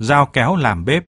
dao kéo làm bếp,